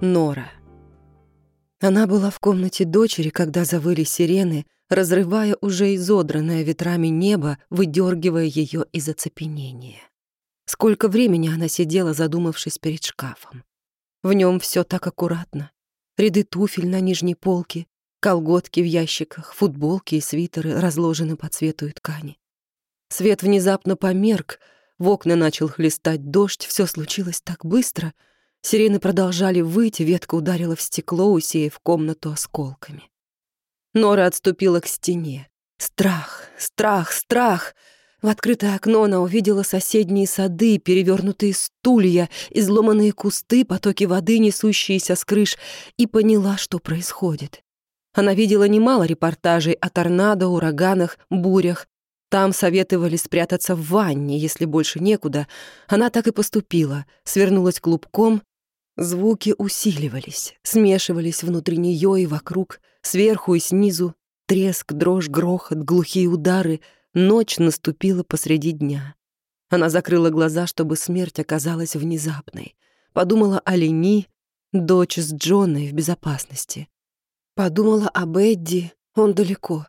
Нора. Она была в комнате дочери, когда завыли сирены, разрывая уже изодранное ветрами небо, выдергивая ее из оцепенения. Сколько времени она сидела, задумавшись перед шкафом. В нем все так аккуратно. Ряды туфель на нижней полке, колготки в ящиках, футболки и свитеры разложены по цвету и ткани. Свет внезапно померк, в окна начал хлестать дождь, все случилось так быстро. Сирены продолжали выть, ветка ударила в стекло, усеяв комнату осколками. Нора отступила к стене. Страх, страх, страх. В открытое окно она увидела соседние сады, перевернутые стулья, изломанные кусты, потоки воды, несущиеся с крыш, и поняла, что происходит. Она видела немало репортажей о торнадо, ураганах, бурях, там советовали спрятаться в ванне, если больше некуда. Она так и поступила, свернулась клубком. Звуки усиливались, смешивались внутри нее и вокруг, сверху и снизу. Треск, дрожь, грохот, глухие удары. Ночь наступила посреди дня. Она закрыла глаза, чтобы смерть оказалась внезапной. Подумала о Лени, дочь с Джоной в безопасности. Подумала об Эдди, он далеко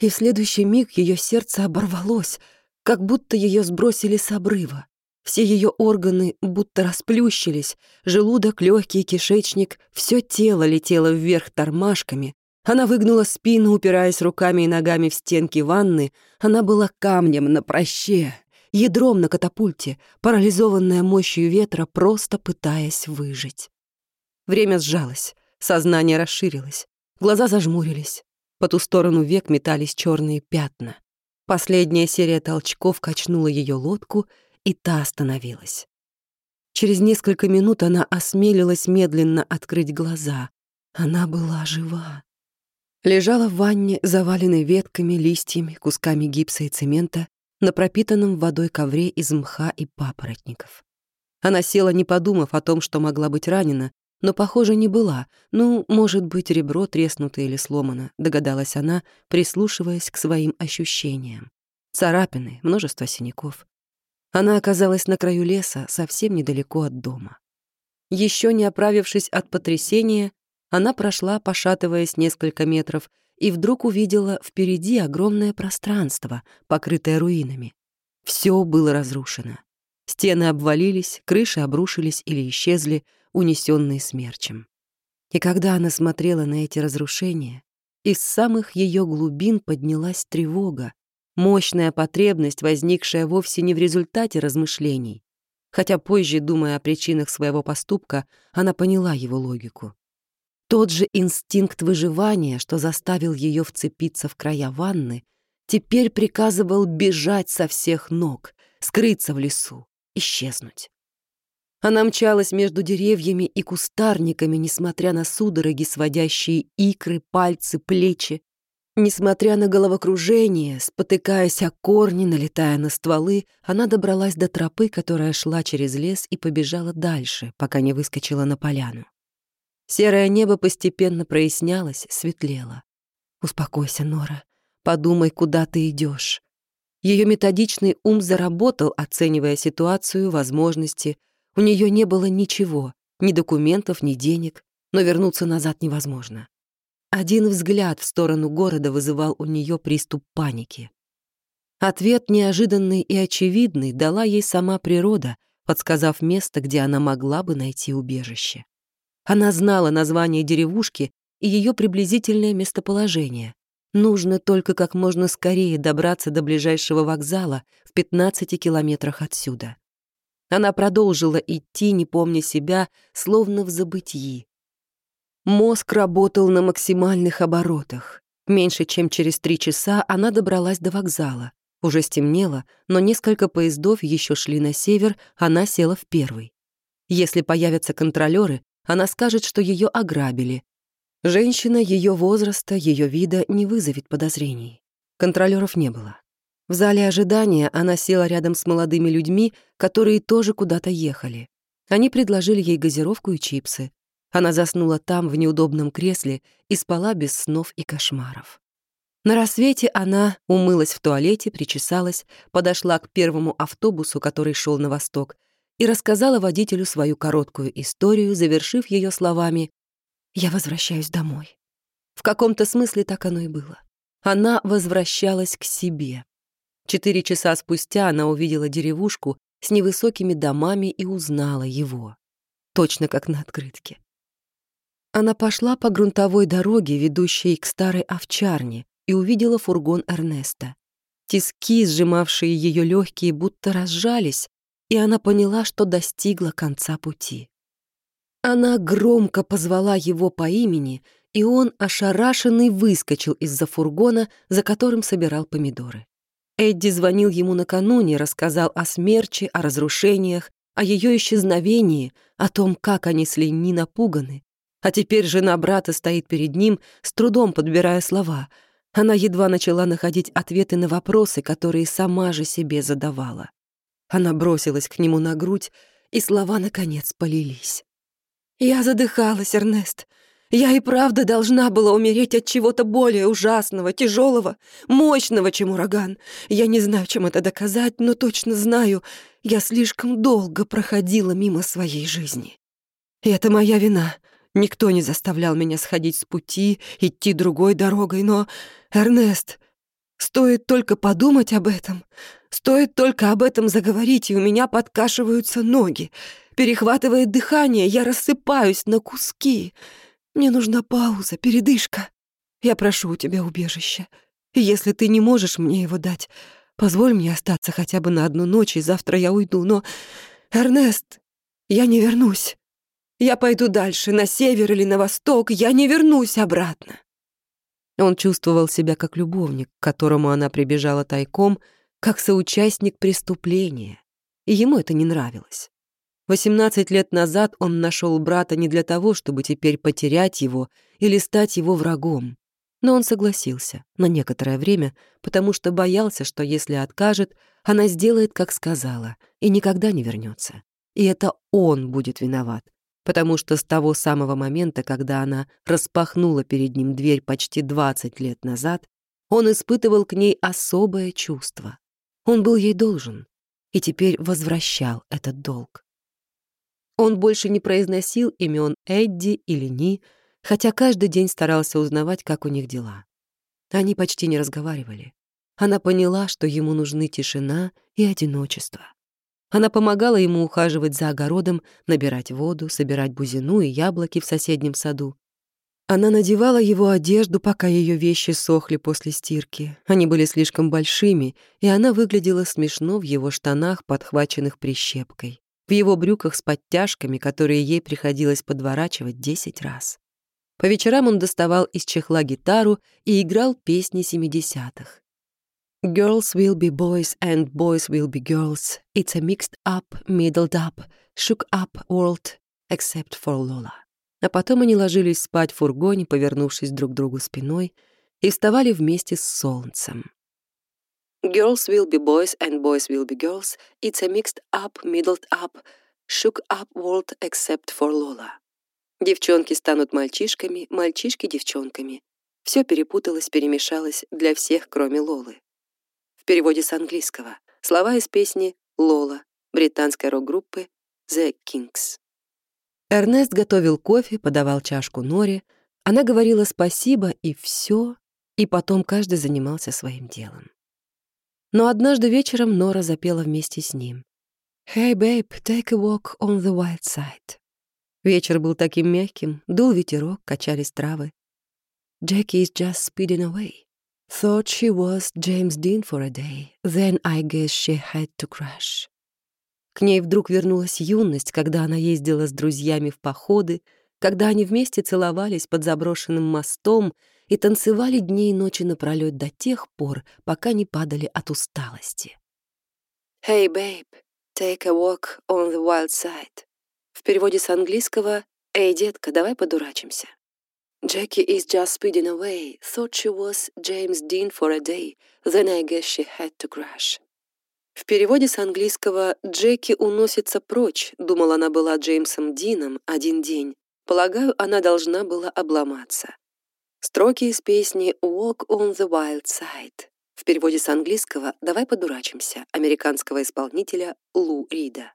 и в следующий миг ее сердце оборвалось, как будто ее сбросили с обрыва. Все ее органы будто расплющились, желудок, легкий кишечник, все тело летело вверх тормашками. Она выгнула спину, упираясь руками и ногами в стенки ванны. Она была камнем на проще, ядром на катапульте, парализованная мощью ветра, просто пытаясь выжить. Время сжалось, сознание расширилось, глаза зажмурились. По ту сторону век метались черные пятна. Последняя серия толчков качнула ее лодку, и та остановилась. Через несколько минут она осмелилась медленно открыть глаза. Она была жива. Лежала в ванне, заваленной ветками, листьями, кусками гипса и цемента, на пропитанном водой ковре из мха и папоротников. Она села, не подумав о том, что могла быть ранена, но, похоже, не была. Ну, может быть, ребро треснуто или сломано, догадалась она, прислушиваясь к своим ощущениям. Царапины, множество синяков. Она оказалась на краю леса, совсем недалеко от дома. Еще не оправившись от потрясения, она прошла, пошатываясь несколько метров, и вдруг увидела впереди огромное пространство, покрытое руинами. Все было разрушено. Стены обвалились, крыши обрушились или исчезли, унесенные смерчем. И когда она смотрела на эти разрушения, из самых ее глубин поднялась тревога, мощная потребность, возникшая вовсе не в результате размышлений. Хотя позже, думая о причинах своего поступка, она поняла его логику. Тот же инстинкт выживания, что заставил ее вцепиться в края ванны, теперь приказывал бежать со всех ног, скрыться в лесу, исчезнуть. Она мчалась между деревьями и кустарниками, несмотря на судороги, сводящие икры, пальцы, плечи. Несмотря на головокружение, спотыкаясь о корни, налетая на стволы, она добралась до тропы, которая шла через лес и побежала дальше, пока не выскочила на поляну. Серое небо постепенно прояснялось, светлело. «Успокойся, Нора. Подумай, куда ты идешь. Ее методичный ум заработал, оценивая ситуацию, возможности — у нее не было ничего, ни документов, ни денег, но вернуться назад невозможно. Один взгляд в сторону города вызывал у нее приступ паники. Ответ неожиданный и очевидный дала ей сама природа, подсказав место, где она могла бы найти убежище. Она знала название деревушки и ее приблизительное местоположение. Нужно только как можно скорее добраться до ближайшего вокзала в 15 километрах отсюда. Она продолжила идти, не помня себя, словно в забытии. Мозг работал на максимальных оборотах. Меньше чем через три часа она добралась до вокзала. Уже стемнело, но несколько поездов еще шли на север, она села в первый. Если появятся контролеры, она скажет, что ее ограбили. Женщина ее возраста, ее вида не вызовет подозрений. Контролеров не было. В зале ожидания она села рядом с молодыми людьми, которые тоже куда-то ехали. Они предложили ей газировку и чипсы. Она заснула там, в неудобном кресле, и спала без снов и кошмаров. На рассвете она умылась в туалете, причесалась, подошла к первому автобусу, который шел на восток, и рассказала водителю свою короткую историю, завершив ее словами «Я возвращаюсь домой». В каком-то смысле так оно и было. Она возвращалась к себе. Четыре часа спустя она увидела деревушку с невысокими домами и узнала его. Точно как на открытке. Она пошла по грунтовой дороге, ведущей к старой овчарне, и увидела фургон Эрнеста. Тиски, сжимавшие ее легкие, будто разжались, и она поняла, что достигла конца пути. Она громко позвала его по имени, и он, ошарашенный, выскочил из-за фургона, за которым собирал помидоры. Эдди звонил ему накануне, рассказал о смерче, о разрушениях, о ее исчезновении, о том, как они с Ленни напуганы. А теперь жена брата стоит перед ним, с трудом подбирая слова. Она едва начала находить ответы на вопросы, которые сама же себе задавала. Она бросилась к нему на грудь, и слова, наконец, полились. «Я задыхалась, Эрнест. Я и правда должна была умереть от чего-то более ужасного, тяжелого, мощного, чем ураган. Я не знаю, чем это доказать, но точно знаю, я слишком долго проходила мимо своей жизни. И это моя вина. Никто не заставлял меня сходить с пути, идти другой дорогой, но, Эрнест, стоит только подумать об этом, стоит только об этом заговорить, и у меня подкашиваются ноги. Перехватывает дыхание, я рассыпаюсь на куски. Мне нужна пауза, передышка. Я прошу у тебя убежища. И если ты не можешь мне его дать, позволь мне остаться хотя бы на одну ночь, и завтра я уйду. Но, Эрнест, я не вернусь. Я пойду дальше, на север или на восток, я не вернусь обратно. Он чувствовал себя как любовник, к которому она прибежала тайком, как соучастник преступления, и ему это не нравилось. 18 лет назад он нашел брата не для того, чтобы теперь потерять его или стать его врагом. Но он согласился на некоторое время, потому что боялся, что если откажет, она сделает, как сказала, и никогда не вернется. И это он будет виноват, потому что с того самого момента, когда она распахнула перед ним дверь почти 20 лет назад, он испытывал к ней особое чувство. Он был ей должен и теперь возвращал этот долг. Он больше не произносил имен Эдди или Ни, хотя каждый день старался узнавать, как у них дела. Они почти не разговаривали. Она поняла, что ему нужны тишина и одиночество. Она помогала ему ухаживать за огородом, набирать воду, собирать бузину и яблоки в соседнем саду. Она надевала его одежду, пока ее вещи сохли после стирки. Они были слишком большими, и она выглядела смешно в его штанах, подхваченных прищепкой в его брюках с подтяжками, которые ей приходилось подворачивать десять раз. По вечерам он доставал из чехла гитару и играл песни семидесятых. Girls will be boys and boys will be girls. It's a mixed up, middled up, shook up world, except for Lola. А потом они ложились спать в фургоне, повернувшись друг к другу спиной, и вставали вместе с солнцем. Girls will be boys and boys will be girls. It's a mixed up, middled up, shook up world except for Lola. Девчонки станут мальчишками, мальчишки — девчонками. Все перепуталось, перемешалось для всех, кроме Лолы. Переводе с английского. Слова из песни «Лола» британской рок-группы The Kings. Эрнест готовил кофе, подавал чашку Норе. Она говорила спасибо, и все, и потом каждый занимался своим делом. Но однажды вечером Нора запела вместе с ним. «Hey, babe, take a walk on the wild side». Вечер был таким мягким, дул ветерок, качались травы. Jackie is just speeding away. Thought she was James Dean for a day. Then I guess she had to crash. К ней вдруг вернулась юность, когда она ездила с друзьями в походы, когда они вместе целовались под заброшенным мостом и танцевали дни и ночи напролёт до тех пор, пока не падали от усталости. «Hey, babe, take a walk on the wild side». В переводе с английского «Эй, детка, давай подурачимся». Jackie is just speeding away. Thought she was James Dean for a day. Then I guess she had to crash. В переводе с английского «Джеки уносится прочь», думала она была Джеймсом Дином один день. Полагаю, она должна была обломаться. Строки из песни «Walk on the Wild Side» в переводе с английского «Давай подурачимся» американского исполнителя Лу Рида.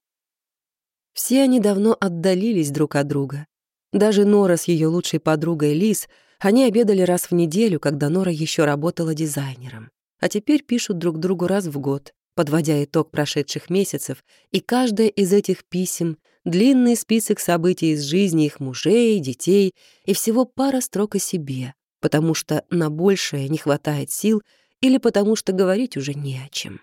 Все они давно отдалились друг от друга. Даже Нора с ее лучшей подругой Лиз, они обедали раз в неделю, когда Нора еще работала дизайнером. А теперь пишут друг другу раз в год, подводя итог прошедших месяцев, и каждое из этих писем — длинный список событий из жизни их мужей, детей и всего пара строк о себе, потому что на большее не хватает сил или потому что говорить уже не о чем.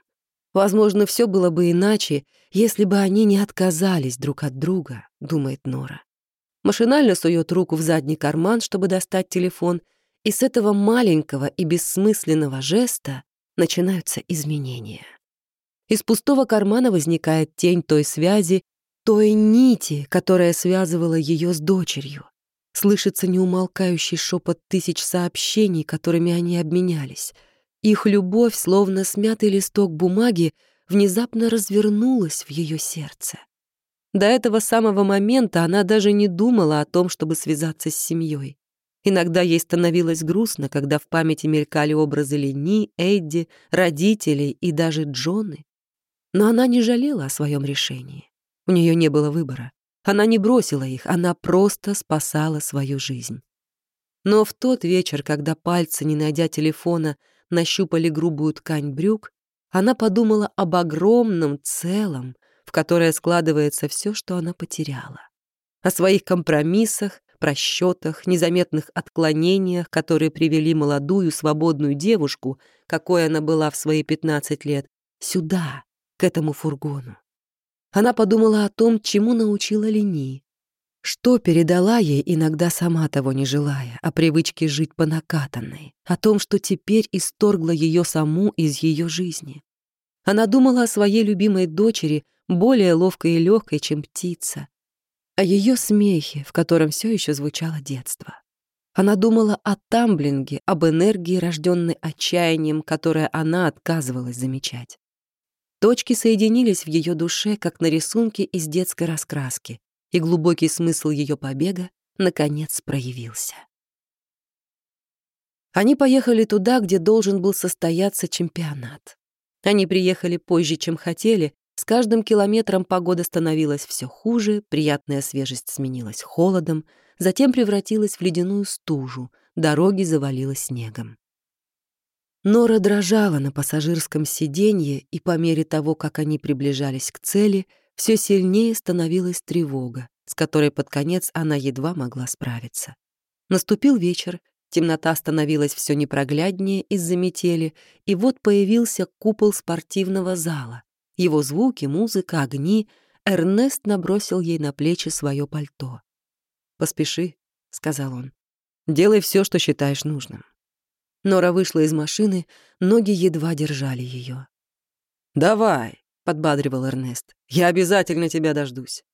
Возможно, все было бы иначе, если бы они не отказались друг от друга, думает Нора. Машинально сует руку в задний карман, чтобы достать телефон, и с этого маленького и бессмысленного жеста начинаются изменения. Из пустого кармана возникает тень той связи, той нити, которая связывала ее с дочерью. Слышится неумолкающий шепот тысяч сообщений, которыми они обменялись — их любовь, словно смятый листок бумаги, внезапно развернулась в ее сердце. До этого самого момента она даже не думала о том, чтобы связаться с семьей. Иногда ей становилось грустно, когда в памяти мелькали образы Лени, Эдди, родителей и даже Джоны. Но она не жалела о своем решении. У нее не было выбора. Она не бросила их, она просто спасала свою жизнь. Но в тот вечер, когда пальцы, не найдя телефона, нащупали грубую ткань брюк, она подумала об огромном целом, в которое складывается все, что она потеряла. О своих компромиссах, просчетах, незаметных отклонениях, которые привели молодую свободную девушку, какой она была в свои 15 лет, сюда, к этому фургону. Она подумала о том, чему научила Лени, что передала ей, иногда сама того не желая, о привычке жить по накатанной, о том, что теперь исторгла ее саму из ее жизни. Она думала о своей любимой дочери, более ловкой и легкой, чем птица, о ее смехе, в котором все еще звучало детство. Она думала о тамблинге, об энергии, рожденной отчаянием, которое она отказывалась замечать. Точки соединились в ее душе, как на рисунке из детской раскраски, и глубокий смысл ее побега наконец проявился. Они поехали туда, где должен был состояться чемпионат. Они приехали позже, чем хотели. С каждым километром погода становилась все хуже, приятная свежесть сменилась холодом, затем превратилась в ледяную стужу, дороги завалило снегом. Нора дрожала на пассажирском сиденье, и по мере того, как они приближались к цели — все сильнее становилась тревога, с которой под конец она едва могла справиться. Наступил вечер, темнота становилась все непрогляднее из-за метели, и вот появился купол спортивного зала. Его звуки, музыка, огни. Эрнест набросил ей на плечи свое пальто. «Поспеши», — сказал он. «Делай все, что считаешь нужным». Нора вышла из машины, ноги едва держали ее. «Давай», — подбадривал Эрнест. «Я обязательно тебя дождусь».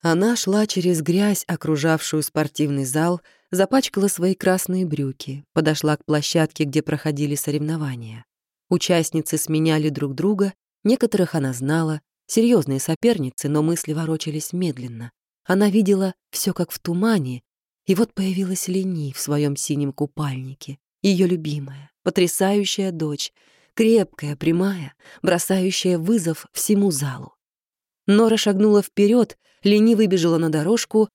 Она шла через грязь, окружавшую спортивный зал, запачкала свои красные брюки, подошла к площадке, где проходили соревнования. Участницы сменяли друг друга, некоторых она знала, серьезные соперницы, но мысли ворочались медленно. Она видела все как в тумане, и вот появилась Лени в своем синем купальнике, ее любимая, потрясающая дочь — крепкая, прямая, бросающая вызов всему залу. Нора шагнула вперед, Лени выбежала на дорожку.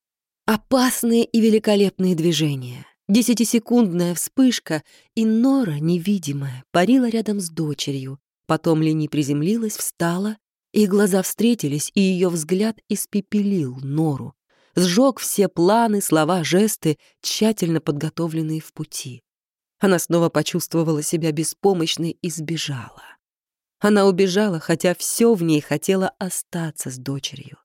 Опасные и великолепные движения. Десятисекундная вспышка, и Нора, невидимая, парила рядом с дочерью. Потом Лени приземлилась, встала, их глаза встретились, и ее взгляд испепелил Нору. Сжег все планы, слова, жесты, тщательно подготовленные в пути. Она снова почувствовала себя беспомощной и сбежала. Она убежала, хотя все в ней хотело остаться с дочерью.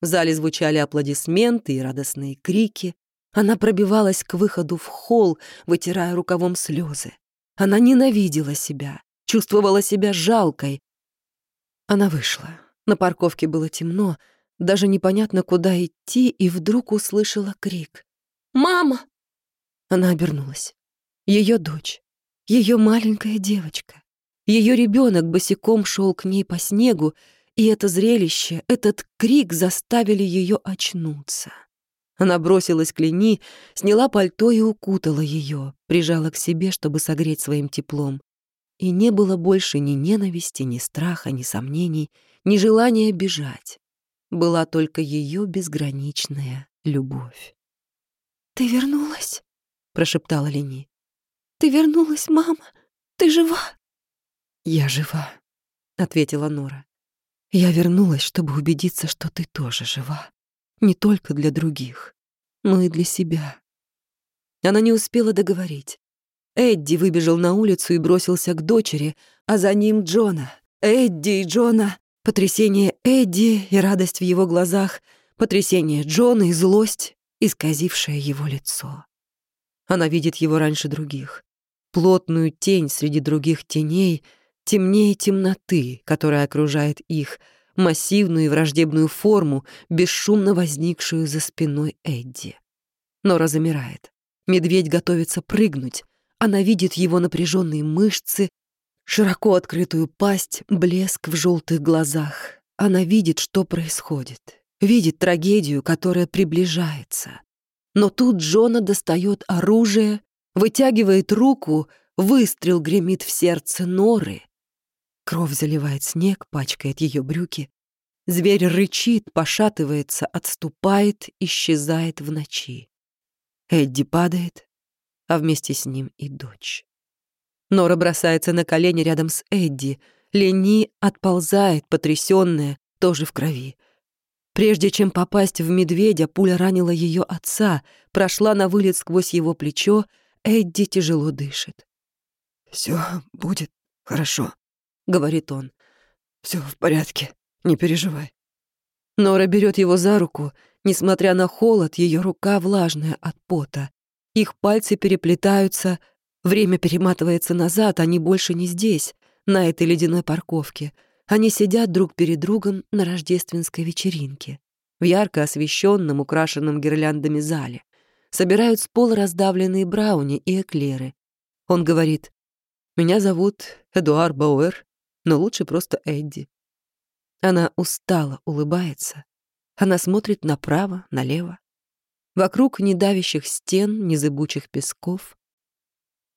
В зале звучали аплодисменты и радостные крики. Она пробивалась к выходу в холл, вытирая рукавом слезы. Она ненавидела себя, чувствовала себя жалкой. Она вышла. На парковке было темно, даже непонятно, куда идти, и вдруг услышала крик. «Мама!» Она обернулась. Ее дочь, ее маленькая девочка. Ее ребенок босиком шел к ней по снегу, и это зрелище, этот крик заставили ее очнуться. Она бросилась к Лени, сняла пальто и укутала ее, прижала к себе, чтобы согреть своим теплом. И не было больше ни ненависти, ни страха, ни сомнений, ни желания бежать. была только ее безграничная любовь. «Ты вернулась?» — прошептала Лени. «Ты вернулась, мама? Ты жива?» «Я жива», — ответила Нора. «Я вернулась, чтобы убедиться, что ты тоже жива. Не только для других, но и для себя». Она не успела договорить. Эдди выбежал на улицу и бросился к дочери, а за ним Джона. Эдди и Джона. Потрясение Эдди и радость в его глазах, потрясение Джона и злость, исказившее его лицо. Она видит его раньше других. Плотную тень среди других теней, темнее темноты, которая окружает их, массивную и враждебную форму, бесшумно возникшую за спиной Эдди. Нора замирает. Медведь готовится прыгнуть. Она видит его напряженные мышцы, широко открытую пасть, блеск в желтых глазах. Она видит, что происходит. Видит трагедию, которая приближается. Но тут Джона достает оружие, вытягивает руку, выстрел гремит в сердце Норы. Кровь заливает снег, пачкает ее брюки. Зверь рычит, пошатывается, отступает, исчезает в ночи. Эдди падает, а вместе с ним и дочь. Нора бросается на колени рядом с Эдди. Лени отползает, потрясённая, тоже в крови. Прежде чем попасть в медведя, пуля ранила ее отца, прошла на вылет сквозь его плечо, Эдди тяжело дышит. Все будет хорошо», — говорит он. Все в порядке, не переживай». Нора берет его за руку. Несмотря на холод, ее рука влажная от пота. Их пальцы переплетаются, время перематывается назад, они больше не здесь, на этой ледяной парковке — они сидят друг перед другом на рождественской вечеринке, в ярко освещенном, украшенном гирляндами зале. Собирают с пола раздавленные брауни и эклеры. Он говорит, «Меня зовут Эдуар Бауэр, но лучше просто Эдди». Она устало улыбается. Она смотрит направо, налево. Вокруг ни давящих стен, ни зыбучих песков.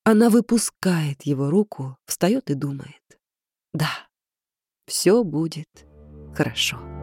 Она выпускает его руку, встает и думает. Да, все будет хорошо.